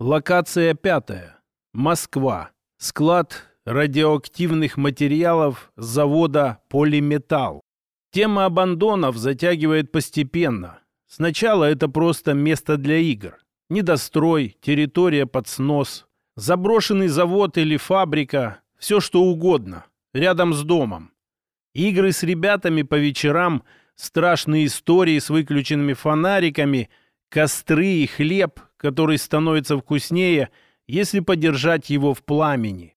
Локация пятая. Москва. Склад радиоактивных материалов завода «Полиметалл». Тема абандонов затягивает постепенно. Сначала это просто место для игр. Недострой, территория под снос, заброшенный завод или фабрика, все что угодно, рядом с домом. Игры с ребятами по вечерам, страшные истории с выключенными фонариками, костры и хлеб, который становится вкуснее, если подержать его в пламени.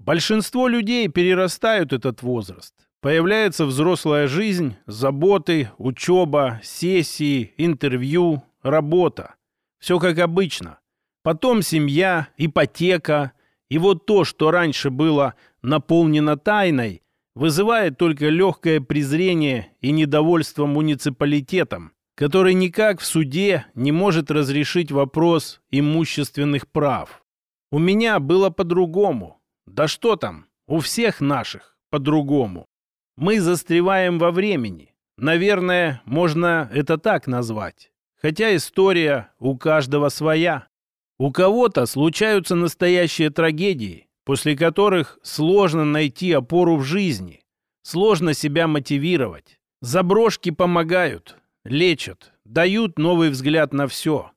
Большинство людей перерастают этот возраст. Появляется взрослая жизнь, заботы, учеба, сессии, интервью, работа. Все как обычно. Потом семья, ипотека. И вот то, что раньше было наполнено тайной, вызывает только легкое презрение и недовольство муниципалитетом, который никак в суде не может разрешить вопрос имущественных прав. У меня было по-другому. Да что там, у всех наших по-другому. Мы застреваем во времени. Наверное, можно это так назвать. Хотя история у каждого своя. У кого-то случаются настоящие трагедии, после которых сложно найти опору в жизни, сложно себя мотивировать. Заброшки помогают, лечат, дают новый взгляд на все.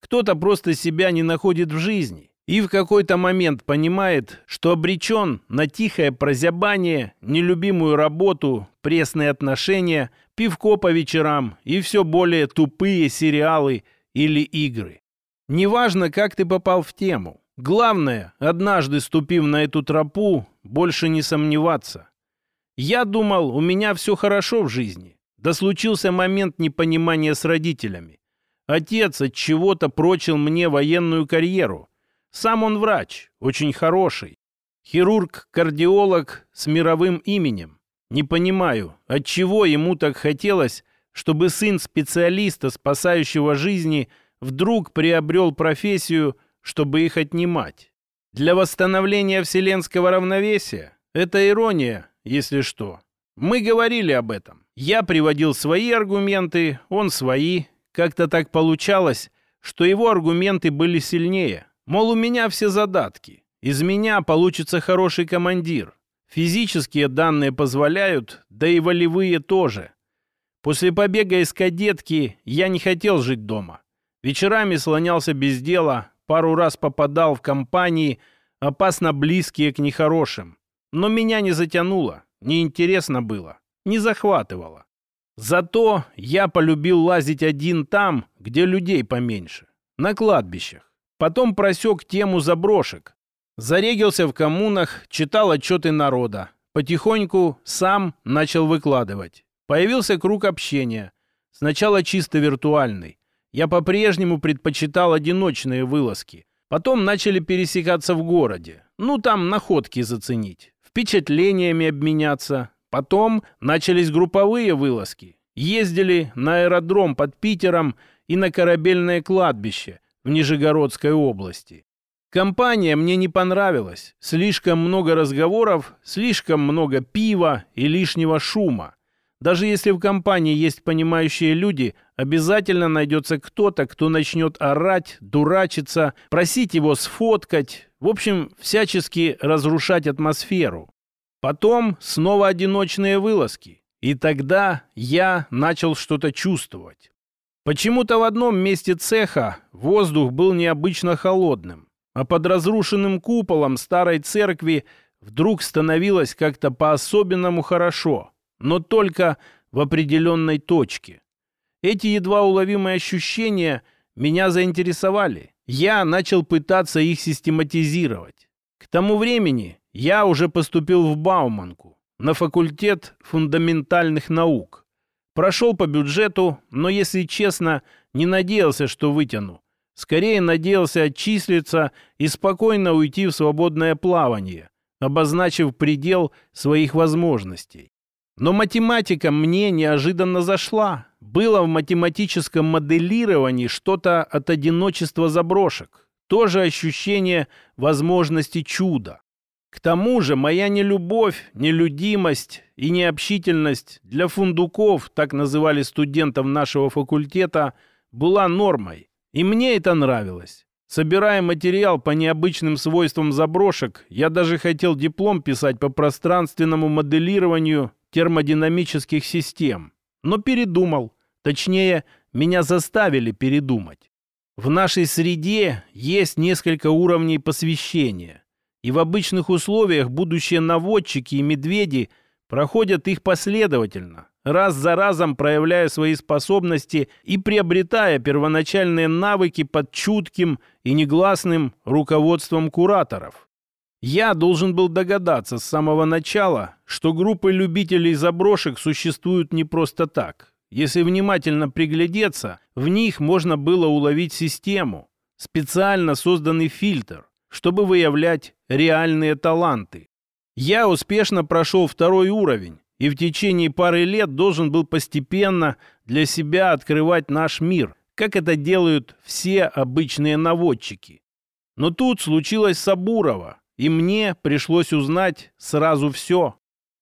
Кто-то просто себя не находит в жизни, и в какой-то момент понимает, что обречен на тихое прозябание, нелюбимую работу, пресные отношения, пивко по вечерам и все более тупые сериалы или игры. Неважно, как ты попал в тему. Главное, однажды ступив на эту тропу, больше не сомневаться. Я думал, у меня все хорошо в жизни. Да случился момент непонимания с родителями. Отец от чего-то прочил мне военную карьеру – сам он врач, очень хороший. Хирург-кардиолог с мировым именем. Не понимаю, от чего ему так хотелось, чтобы сын специалиста, спасающего жизни, вдруг приобрел профессию, чтобы их отнимать. Для восстановления вселенского равновесия это ирония, если что. Мы говорили об этом. Я приводил свои аргументы, он свои. Как-то так получалось, что его аргументы были сильнее. Мол, у меня все задатки. Из меня получится хороший командир. Физические данные позволяют, да и волевые тоже. После побега из кадетки я не хотел жить дома. Вечерами слонялся без дела, пару раз попадал в компании, опасно близкие к нехорошим. Но меня не затянуло, неинтересно было, не захватывало. Зато я полюбил лазить один там, где людей поменьше, на кладбищах. Потом просек тему заброшек. Зарегился в коммунах, читал отчеты народа. Потихоньку сам начал выкладывать. Появился круг общения. Сначала чисто виртуальный. Я по-прежнему предпочитал одиночные вылазки. Потом начали пересекаться в городе. Ну, там находки заценить. Впечатлениями обменяться. Потом начались групповые вылазки. Ездили на аэродром под Питером и на корабельное кладбище – в Нижегородской области. Компания мне не понравилась. Слишком много разговоров, слишком много пива и лишнего шума. Даже если в компании есть понимающие люди, обязательно найдется кто-то, кто начнет орать, дурачиться, просить его сфоткать, в общем, всячески разрушать атмосферу. Потом снова одиночные вылазки. И тогда я начал что-то чувствовать. Почему-то в одном месте цеха воздух был необычно холодным, а под разрушенным куполом старой церкви вдруг становилось как-то по-особенному хорошо, но только в определенной точке. Эти едва уловимые ощущения меня заинтересовали. Я начал пытаться их систематизировать. К тому времени я уже поступил в Бауманку на факультет фундаментальных наук. Прошел по бюджету, но, если честно, не надеялся, что вытяну. Скорее надеялся отчислиться и спокойно уйти в свободное плавание, обозначив предел своих возможностей. Но математика мне неожиданно зашла. Было в математическом моделировании что-то от одиночества заброшек. Тоже ощущение возможности чуда. К тому же моя нелюбовь, нелюдимость и необщительность для фундуков, так называли студентов нашего факультета, была нормой. И мне это нравилось. Собирая материал по необычным свойствам заброшек, я даже хотел диплом писать по пространственному моделированию термодинамических систем. Но передумал. Точнее, меня заставили передумать. В нашей среде есть несколько уровней посвящения. И в обычных условиях будущие наводчики и медведи проходят их последовательно, раз за разом проявляя свои способности и приобретая первоначальные навыки под чутким и негласным руководством кураторов. Я должен был догадаться с самого начала, что группы любителей заброшек существуют не просто так. Если внимательно приглядеться, в них можно было уловить систему, специально созданный фильтр, чтобы выявлять реальные таланты. Я успешно прошел второй уровень, и в течение пары лет должен был постепенно для себя открывать наш мир, как это делают все обычные наводчики. Но тут случилось Сабурова, и мне пришлось узнать сразу все.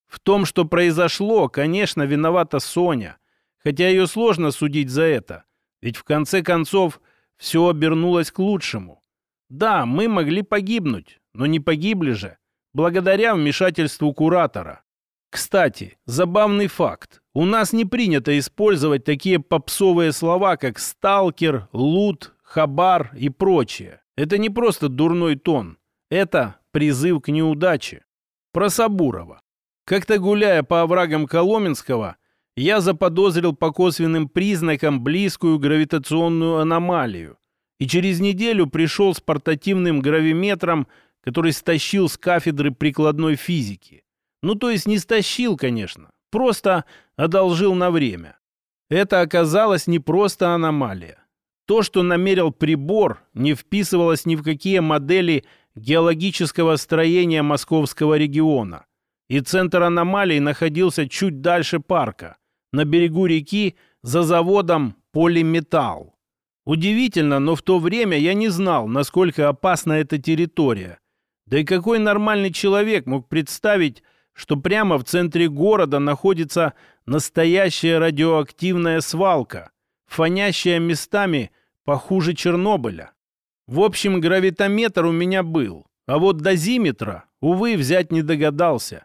В том, что произошло, конечно, виновата Соня, хотя ее сложно судить за это, ведь в конце концов все обернулось к лучшему. Да, мы могли погибнуть, но не погибли же, благодаря вмешательству куратора. Кстати, забавный факт. У нас не принято использовать такие попсовые слова, как «сталкер», «лут», «хабар» и прочее. Это не просто дурной тон. Это призыв к неудаче. Про Сабурова. Как-то гуляя по оврагам Коломенского, я заподозрил по косвенным признакам близкую гравитационную аномалию. И через неделю пришел с портативным гравиметром, который стащил с кафедры прикладной физики. Ну, то есть не стащил, конечно, просто одолжил на время. Это оказалось не просто аномалия. То, что намерил прибор, не вписывалось ни в какие модели геологического строения московского региона. И центр аномалии находился чуть дальше парка, на берегу реки, за заводом «Полиметалл». Удивительно, но в то время я не знал, насколько опасна эта территория. Да и какой нормальный человек мог представить, что прямо в центре города находится настоящая радиоактивная свалка, фонящая местами похуже Чернобыля. В общем, гравитометр у меня был, а вот дозиметра, увы, взять не догадался.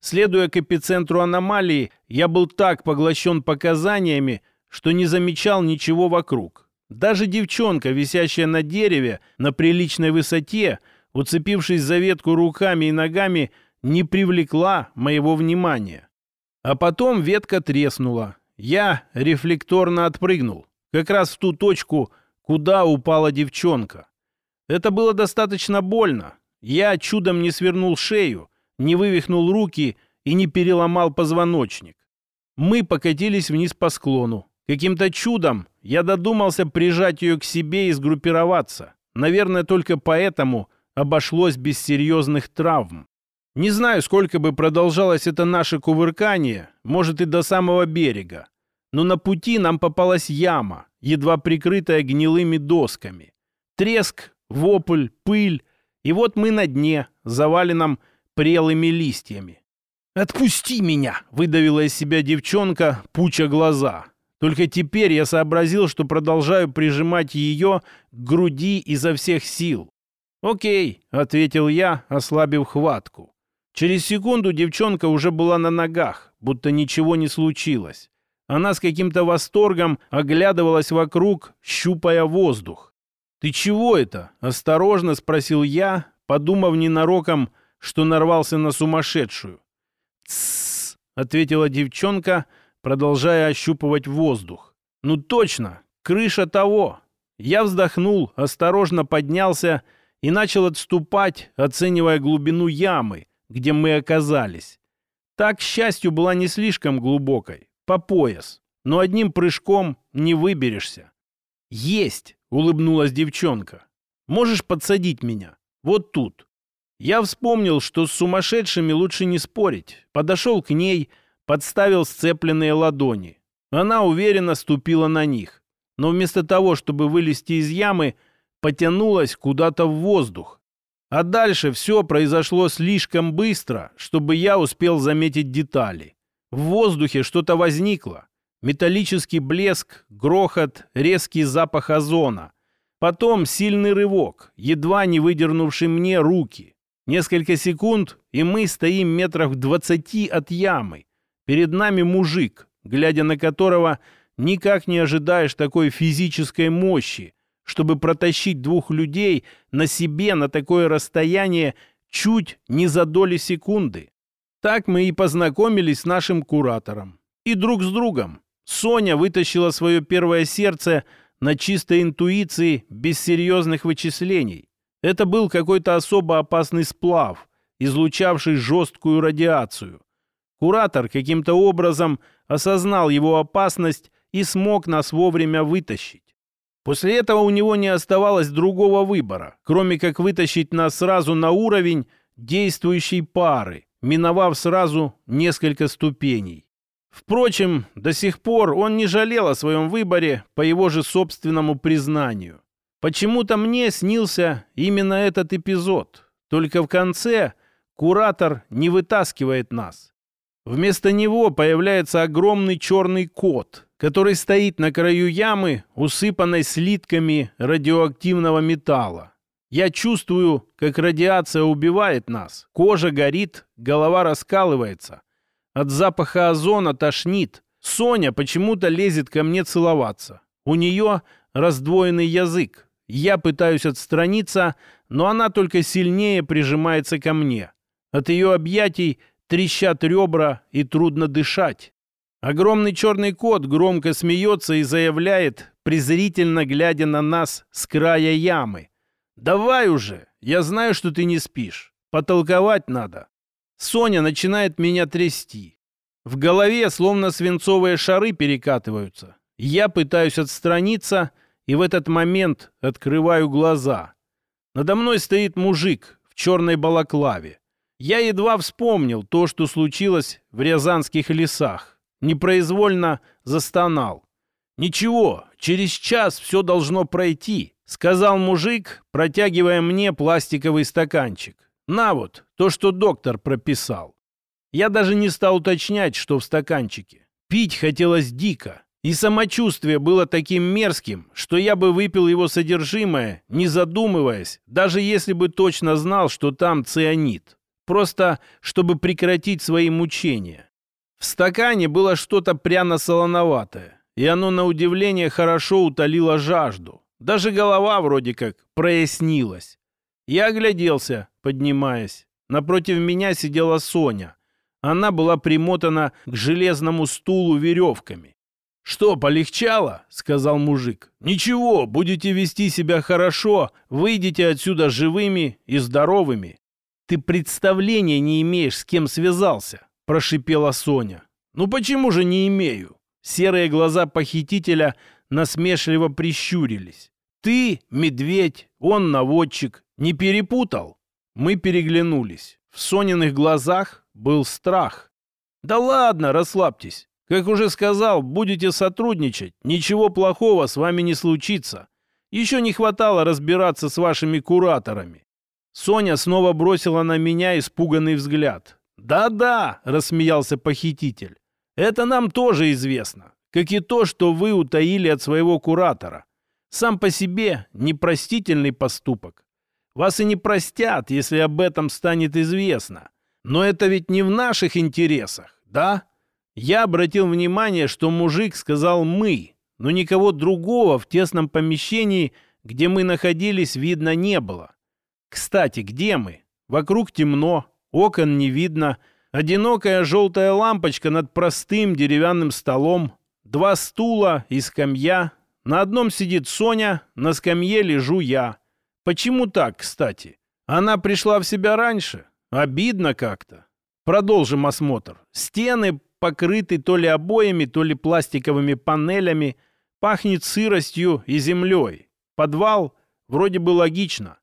Следуя к эпицентру аномалии, я был так поглощен показаниями, что не замечал ничего вокруг. Даже девчонка, висящая на дереве на приличной высоте, уцепившись за ветку руками и ногами, не привлекла моего внимания. А потом ветка треснула. Я рефлекторно отпрыгнул, как раз в ту точку, куда упала девчонка. Это было достаточно больно. Я чудом не свернул шею, не вывихнул руки и не переломал позвоночник. Мы покатились вниз по склону. Каким-то чудом я додумался прижать ее к себе и сгруппироваться. Наверное, только поэтому обошлось без серьезных травм. Не знаю, сколько бы продолжалось это наше кувыркание, может и до самого берега. Но на пути нам попалась яма, едва прикрытая гнилыми досками. Треск, вопль, пыль, и вот мы на дне, заваленном прелыми листьями. «Отпусти меня!» — выдавила из себя девчонка, пуча глаза. Только теперь я сообразил, что продолжаю прижимать ее к груди изо всех сил. «Окей», — ответил я, ослабив хватку. Через секунду девчонка уже была на ногах, будто ничего не случилось. Она с каким-то восторгом оглядывалась вокруг, щупая воздух. «Ты чего это?» — осторожно спросил я, подумав ненароком, что нарвался на сумасшедшую. «Тссс!» — ответила девчонка, продолжая ощупывать воздух. «Ну точно! Крыша того!» Я вздохнул, осторожно поднялся и начал отступать, оценивая глубину ямы, где мы оказались. Так, к счастью, была не слишком глубокой, по пояс, но одним прыжком не выберешься. «Есть!» — улыбнулась девчонка. «Можешь подсадить меня? Вот тут». Я вспомнил, что с сумасшедшими лучше не спорить. Подошел к ней, подставил сцепленные ладони. Она уверенно ступила на них. Но вместо того, чтобы вылезти из ямы, потянулась куда-то в воздух. А дальше все произошло слишком быстро, чтобы я успел заметить детали. В воздухе что-то возникло. Металлический блеск, грохот, резкий запах озона. Потом сильный рывок, едва не выдернувший мне руки. Несколько секунд, и мы стоим метрах в двадцати от ямы. Перед нами мужик, глядя на которого никак не ожидаешь такой физической мощи, чтобы протащить двух людей на себе на такое расстояние чуть не за доли секунды. Так мы и познакомились с нашим куратором. И друг с другом. Соня вытащила свое первое сердце на чистой интуиции, без серьезных вычислений. Это был какой-то особо опасный сплав, излучавший жесткую радиацию. Куратор каким-то образом осознал его опасность и смог нас вовремя вытащить. После этого у него не оставалось другого выбора, кроме как вытащить нас сразу на уровень действующей пары, миновав сразу несколько ступеней. Впрочем, до сих пор он не жалел о своем выборе по его же собственному признанию. Почему-то мне снился именно этот эпизод. Только в конце куратор не вытаскивает нас. Вместо него появляется огромный черный кот, который стоит на краю ямы, усыпанной слитками радиоактивного металла. Я чувствую, как радиация убивает нас. Кожа горит, голова раскалывается. От запаха озона тошнит. Соня почему-то лезет ко мне целоваться. У нее раздвоенный язык. Я пытаюсь отстраниться, но она только сильнее прижимается ко мне. От ее объятий трещат ребра и трудно дышать. Огромный черный кот громко смеется и заявляет, презрительно глядя на нас с края ямы. «Давай уже! Я знаю, что ты не спишь. Потолковать надо». Соня начинает меня трясти. В голове словно свинцовые шары перекатываются. Я пытаюсь отстраниться и в этот момент открываю глаза. Надо мной стоит мужик в черной балаклаве. Я едва вспомнил то, что случилось в Рязанских лесах. Непроизвольно застонал. «Ничего, через час все должно пройти», — сказал мужик, протягивая мне пластиковый стаканчик. «На вот, то, что доктор прописал». Я даже не стал уточнять, что в стаканчике. Пить хотелось дико, и самочувствие было таким мерзким, что я бы выпил его содержимое, не задумываясь, даже если бы точно знал, что там цианид просто чтобы прекратить свои мучения. В стакане было что-то пряно-солоноватое, и оно, на удивление, хорошо утолило жажду. Даже голова вроде как прояснилась. Я огляделся, поднимаясь. Напротив меня сидела Соня. Она была примотана к железному стулу веревками. «Что, полегчало?» — сказал мужик. «Ничего, будете вести себя хорошо, выйдете отсюда живыми и здоровыми. «Ты представления не имеешь, с кем связался», — прошипела Соня. «Ну почему же не имею?» Серые глаза похитителя насмешливо прищурились. «Ты — медведь, он наводчик. Не перепутал?» Мы переглянулись. В Сониных глазах был страх. «Да ладно, расслабьтесь. Как уже сказал, будете сотрудничать. Ничего плохого с вами не случится. Еще не хватало разбираться с вашими кураторами. Соня снова бросила на меня испуганный взгляд. «Да-да», — рассмеялся похититель, — «это нам тоже известно, как и то, что вы утаили от своего куратора. Сам по себе непростительный поступок. Вас и не простят, если об этом станет известно. Но это ведь не в наших интересах, да?» Я обратил внимание, что мужик сказал «мы», но никого другого в тесном помещении, где мы находились, видно не было. Кстати, где мы? Вокруг темно, окон не видно, одинокая желтая лампочка над простым деревянным столом, два стула и скамья. На одном сидит Соня, на скамье лежу я. Почему так, кстати? Она пришла в себя раньше? Обидно как-то. Продолжим осмотр. Стены покрыты то ли обоями, то ли пластиковыми панелями. Пахнет сыростью и землей. Подвал вроде бы логично.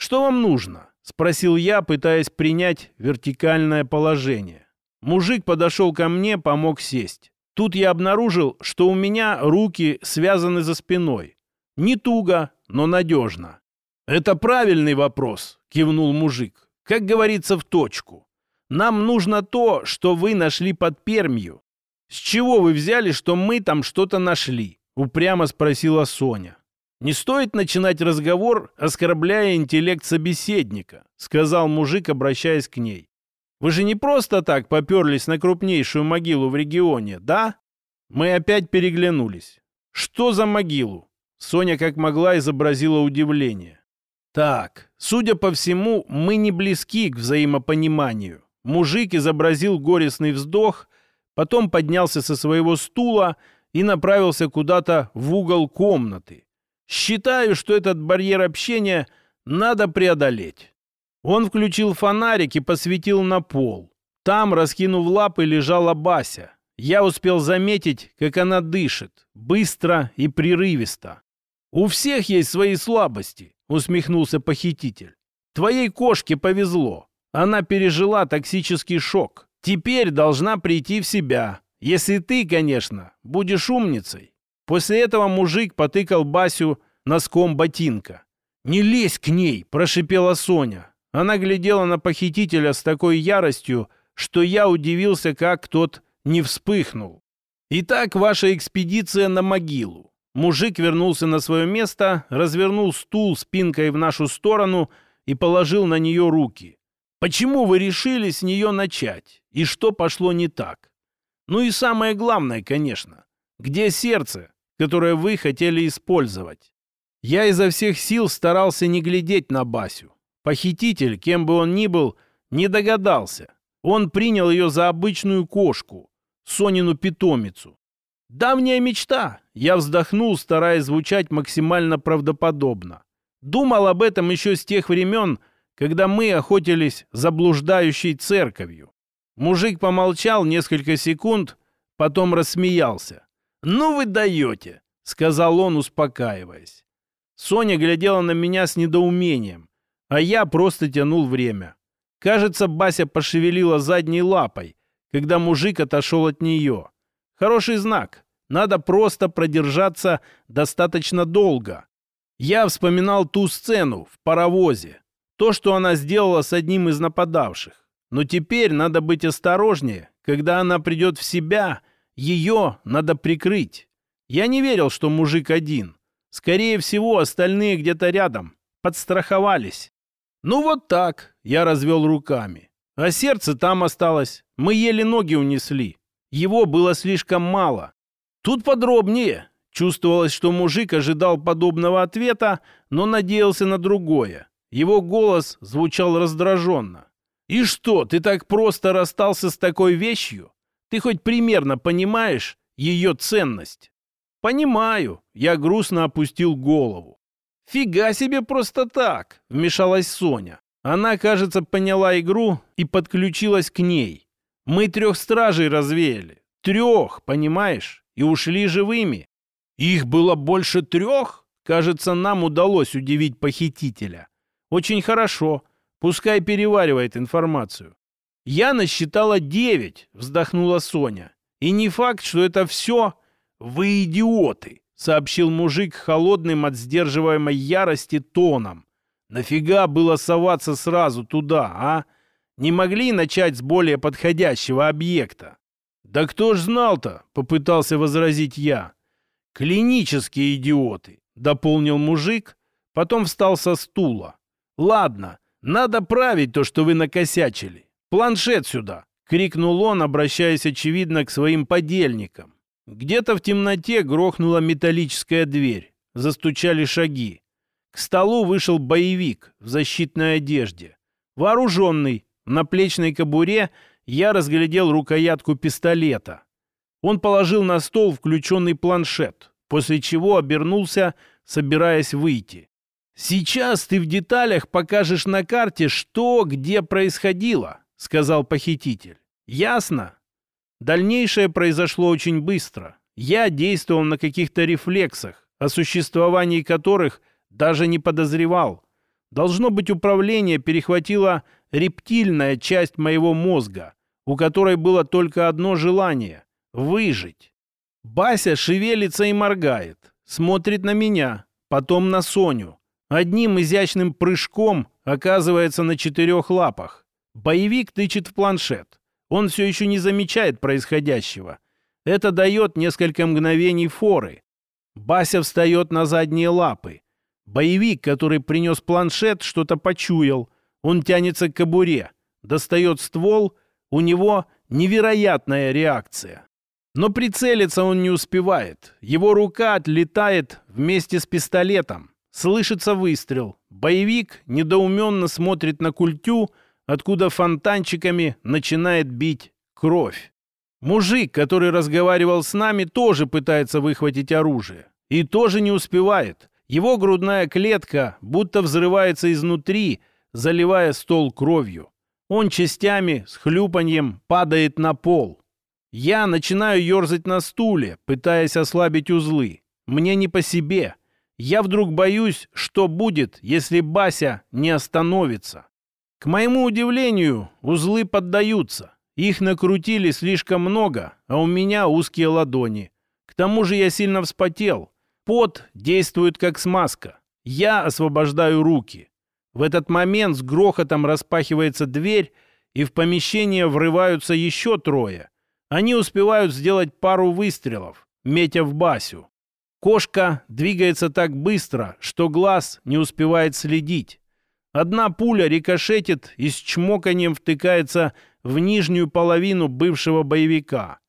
«Что вам нужно?» — спросил я, пытаясь принять вертикальное положение. Мужик подошел ко мне, помог сесть. Тут я обнаружил, что у меня руки связаны за спиной. Не туго, но надежно. «Это правильный вопрос», — кивнул мужик. «Как говорится, в точку. Нам нужно то, что вы нашли под Пермью». «С чего вы взяли, что мы там что-то нашли?» — упрямо спросила Соня. «Не стоит начинать разговор, оскорбляя интеллект собеседника», сказал мужик, обращаясь к ней. «Вы же не просто так поперлись на крупнейшую могилу в регионе, да?» Мы опять переглянулись. «Что за могилу?» Соня как могла изобразила удивление. «Так, судя по всему, мы не близки к взаимопониманию». Мужик изобразил горестный вздох, потом поднялся со своего стула и направился куда-то в угол комнаты. Считаю, что этот барьер общения надо преодолеть. Он включил фонарик и посветил на пол. Там, раскинув лапы, лежала Бася. Я успел заметить, как она дышит, быстро и прерывисто. «У всех есть свои слабости», — усмехнулся похититель. «Твоей кошке повезло. Она пережила токсический шок. Теперь должна прийти в себя. Если ты, конечно, будешь умницей. После этого мужик потыкал Басю носком ботинка. «Не лезь к ней!» – прошипела Соня. Она глядела на похитителя с такой яростью, что я удивился, как тот не вспыхнул. «Итак, ваша экспедиция на могилу». Мужик вернулся на свое место, развернул стул спинкой в нашу сторону и положил на нее руки. Почему вы решили с нее начать? И что пошло не так? Ну и самое главное, конечно, где сердце, которое вы хотели использовать? Я изо всех сил старался не глядеть на Басю. Похититель, кем бы он ни был, не догадался. Он принял ее за обычную кошку, Сонину питомицу. «Давняя мечта!» Я вздохнул, стараясь звучать максимально правдоподобно. Думал об этом еще с тех времен, когда мы охотились за блуждающей церковью. Мужик помолчал несколько секунд, потом рассмеялся. «Ну вы даете!» — сказал он, успокаиваясь. Соня глядела на меня с недоумением, а я просто тянул время. Кажется, Бася пошевелила задней лапой, когда мужик отошел от нее. Хороший знак. Надо просто продержаться достаточно долго. Я вспоминал ту сцену в паровозе, то, что она сделала с одним из нападавших. Но теперь надо быть осторожнее. Когда она придет в себя, ее надо прикрыть. Я не верил, что мужик один. Скорее всего, остальные где-то рядом. Подстраховались. Ну вот так, я развел руками. А сердце там осталось. Мы еле ноги унесли. Его было слишком мало. Тут подробнее. Чувствовалось, что мужик ожидал подобного ответа, но надеялся на другое. Его голос звучал раздраженно. «И что, ты так просто расстался с такой вещью? Ты хоть примерно понимаешь ее ценность?» «Понимаю», — я грустно опустил голову. «Фига себе просто так!» — вмешалась Соня. Она, кажется, поняла игру и подключилась к ней. «Мы трех стражей развеяли. Трех, понимаешь? И ушли живыми. Их было больше трех? Кажется, нам удалось удивить похитителя. Очень хорошо. Пускай переваривает информацию. Я насчитала девять, вздохнула Соня. И не факт, что это все. Вы идиоты, сообщил мужик холодным от сдерживаемой ярости тоном. Нафига было соваться сразу туда, а? Не могли начать с более подходящего объекта? Да кто ж знал-то, попытался возразить я. Клинические идиоты, дополнил мужик, потом встал со стула. «Ладно, надо править то, что вы накосячили. Планшет сюда!» — крикнул он, обращаясь, очевидно, к своим подельникам. Где-то в темноте грохнула металлическая дверь. Застучали шаги. К столу вышел боевик в защитной одежде. Вооруженный, на плечной кобуре я разглядел рукоятку пистолета. Он положил на стол включенный планшет, после чего обернулся, собираясь выйти. «Сейчас ты в деталях покажешь на карте, что где происходило», — сказал похититель. «Ясно?» Дальнейшее произошло очень быстро. Я действовал на каких-то рефлексах, о существовании которых даже не подозревал. Должно быть, управление перехватило рептильная часть моего мозга, у которой было только одно желание — выжить. Бася шевелится и моргает, смотрит на меня, потом на Соню. Одним изящным прыжком оказывается на четырех лапах. Боевик тычет в планшет. Он все еще не замечает происходящего. Это дает несколько мгновений форы. Бася встает на задние лапы. Боевик, который принес планшет, что-то почуял. Он тянется к кобуре, достает ствол, у него невероятная реакция. Но прицелиться он не успевает. Его рука отлетает вместе с пистолетом. Слышится выстрел. Боевик недоуменно смотрит на культю, откуда фонтанчиками начинает бить кровь. Мужик, который разговаривал с нами, тоже пытается выхватить оружие. И тоже не успевает. Его грудная клетка будто взрывается изнутри, заливая стол кровью. Он частями с хлюпаньем падает на пол. Я начинаю ерзать на стуле, пытаясь ослабить узлы. Мне не по себе. Я вдруг боюсь, что будет, если Бася не остановится. К моему удивлению, узлы поддаются. Их накрутили слишком много, а у меня узкие ладони. К тому же я сильно вспотел. Пот действует как смазка. Я освобождаю руки. В этот момент с грохотом распахивается дверь, и в помещение врываются еще трое. Они успевают сделать пару выстрелов, метя в Басю. Кошка двигается так быстро, что глаз не успевает следить. Одна пуля рикошетит и с чмоканием втыкается в нижнюю половину бывшего боевика.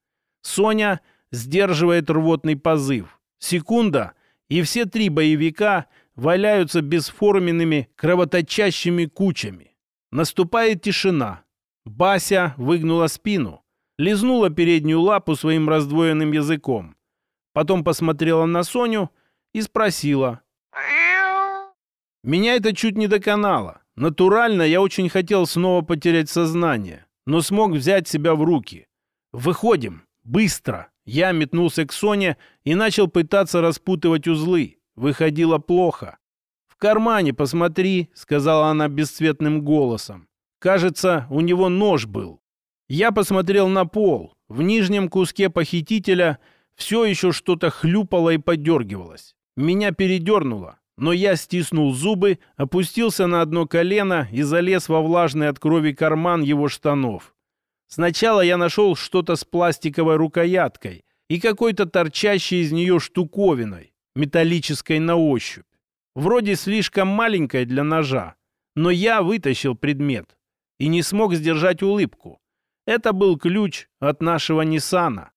Соня сдерживает рвотный позыв. Секунда, и все три боевика валяются бесформенными кровоточащими кучами. Наступает тишина. Бася выгнула спину, лизнула переднюю лапу своим раздвоенным языком. Потом посмотрела на Соню и спросила. Меня это чуть не доконало. Натурально я очень хотел снова потерять сознание но смог взять себя в руки. «Выходим! Быстро!» Я метнулся к Соне и начал пытаться распутывать узлы. Выходило плохо. «В кармане посмотри», — сказала она бесцветным голосом. «Кажется, у него нож был». Я посмотрел на пол. В нижнем куске похитителя все еще что-то хлюпало и подергивалось. Меня передернуло, но я стиснул зубы, опустился на одно колено и залез во влажный от крови карман его штанов. Сначала я нашел что-то с пластиковой рукояткой и какой-то торчащей из нее штуковиной, металлической на ощупь. Вроде слишком маленькой для ножа, но я вытащил предмет и не смог сдержать улыбку. Это был ключ от нашего Ниссана.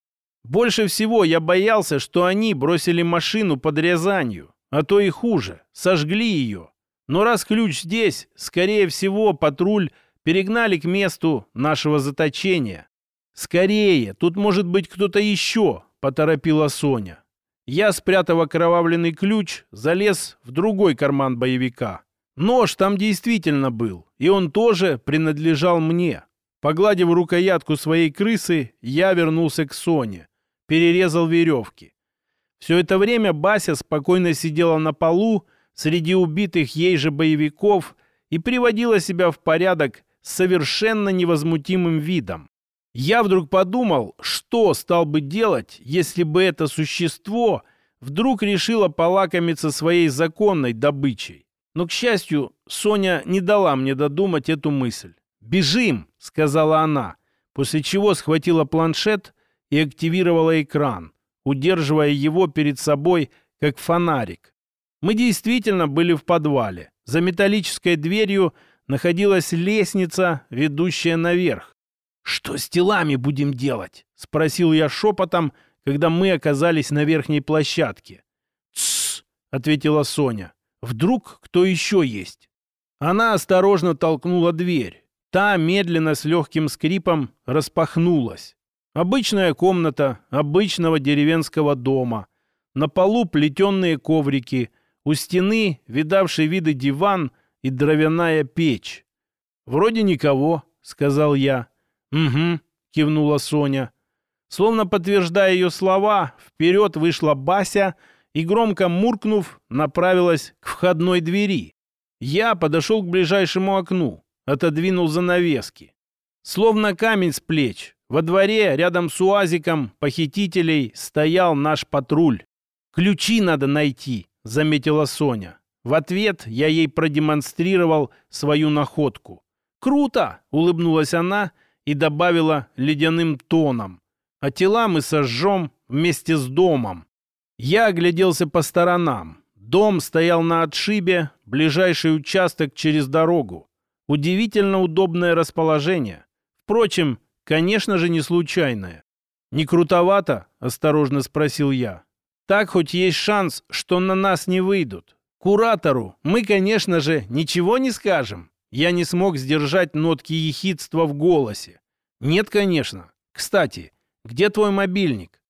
Больше всего я боялся, что они бросили машину под Рязанью, а то и хуже, сожгли ее. Но раз ключ здесь, скорее всего, патруль перегнали к месту нашего заточения. «Скорее, тут может быть кто-то еще», — поторопила Соня. Я, спрятав окровавленный ключ, залез в другой карман боевика. Нож там действительно был, и он тоже принадлежал мне. Погладив рукоятку своей крысы, я вернулся к Соне. Перерезал веревки. Все это время Бася спокойно сидела на полу среди убитых ей же боевиков и приводила себя в порядок с совершенно невозмутимым видом. Я вдруг подумал, что стал бы делать, если бы это существо вдруг решило полакомиться своей законной добычей. Но, к счастью, Соня не дала мне додумать эту мысль. «Бежим!» — сказала она, после чего схватила планшет и активировала экран удерживая его перед собой, как фонарик. Мы действительно были в подвале. За металлической дверью находилась лестница, ведущая наверх. «Что с телами будем делать?» — спросил я шепотом, когда мы оказались на верхней площадке. «Тссс!» — ответила Соня. «Вдруг кто еще есть?» Она осторожно толкнула дверь. Та медленно с легким скрипом распахнулась. Обычная комната обычного деревенского дома. На полу плетеные коврики, у стены видавший виды диван и дровяная печь. «Вроде никого», — сказал я. «Угу», — кивнула Соня. Словно подтверждая ее слова, вперед вышла Бася и, громко муркнув, направилась к входной двери. Я подошел к ближайшему окну, отодвинул занавески. Словно камень с плеч, во дворе рядом с уазиком похитителей стоял наш патруль. «Ключи надо найти», — заметила Соня. В ответ я ей продемонстрировал свою находку. «Круто!» — улыбнулась она и добавила ледяным тоном. «А тела мы сожжем вместе с домом». Я огляделся по сторонам. Дом стоял на отшибе, ближайший участок через дорогу. Удивительно удобное расположение. Впрочем, конечно же, не случайное. «Не крутовато?» – осторожно спросил я. «Так хоть есть шанс, что на нас не выйдут. Куратору мы, конечно же, ничего не скажем». Я не смог сдержать нотки ехидства в голосе. «Нет, конечно. Кстати, где твой мобильник?»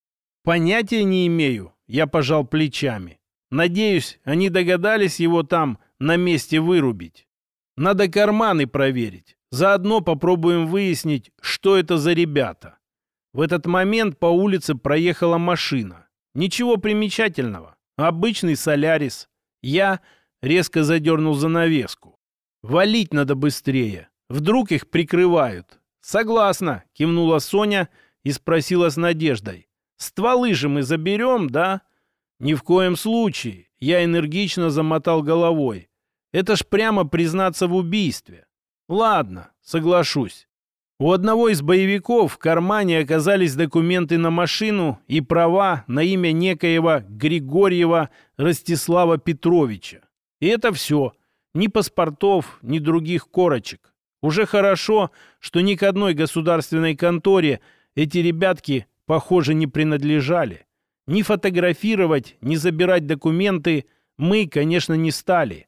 «Понятия не имею», — я пожал плечами. «Надеюсь, они догадались его там на месте вырубить. Надо карманы проверить. Заодно попробуем выяснить, что это за ребята». В этот момент по улице проехала машина. Ничего примечательного. Обычный «Солярис». Я резко задернул занавеску. Валить надо быстрее. Вдруг их прикрывают. Согласна, кивнула Соня и спросила с надеждой. Стволы же мы заберем, да? Ни в коем случае. Я энергично замотал головой. Это ж прямо признаться в убийстве. Ладно, соглашусь. У одного из боевиков в кармане оказались документы на машину и права на имя некоего Григорьева Ростислава Петровича. И это все. Ни паспортов, ни других корочек. Уже хорошо, что ни к одной государственной конторе эти ребятки, похоже, не принадлежали. Ни фотографировать, ни забирать документы мы, конечно, не стали.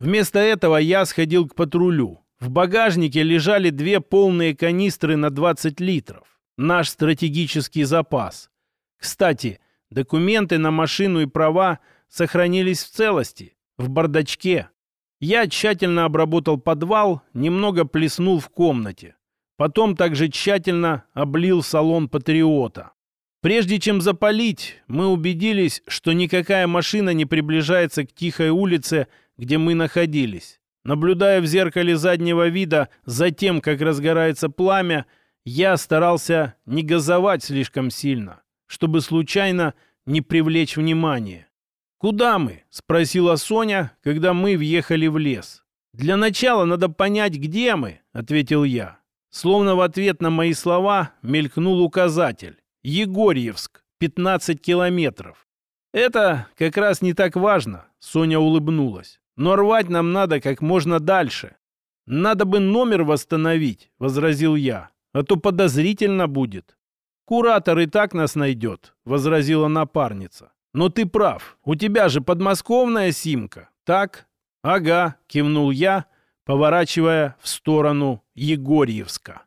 Вместо этого я сходил к патрулю. В багажнике лежали две полные канистры на 20 литров. Наш стратегический запас. Кстати, документы на машину и права сохранились в целости, в бардачке. Я тщательно обработал подвал, немного плеснул в комнате. Потом также тщательно облил салон «Патриота». Прежде чем запалить, мы убедились, что никакая машина не приближается к тихой улице, где мы находились. Наблюдая в зеркале заднего вида за тем, как разгорается пламя, я старался не газовать слишком сильно, чтобы случайно не привлечь внимание. «Куда мы?» — спросила Соня, когда мы въехали в лес. «Для начала надо понять, где мы», — ответил я. Словно в ответ на мои слова мелькнул указатель. «Егорьевск, 15 километров». «Это как раз не так важно», — Соня улыбнулась. «Но рвать нам надо как можно дальше». «Надо бы номер восстановить», — возразил я, «а то подозрительно будет». «Куратор и так нас найдет», — возразила напарница. Но ты прав. У тебя же подмосковная симка, так? Ага, кивнул я, поворачивая в сторону Егорьевска.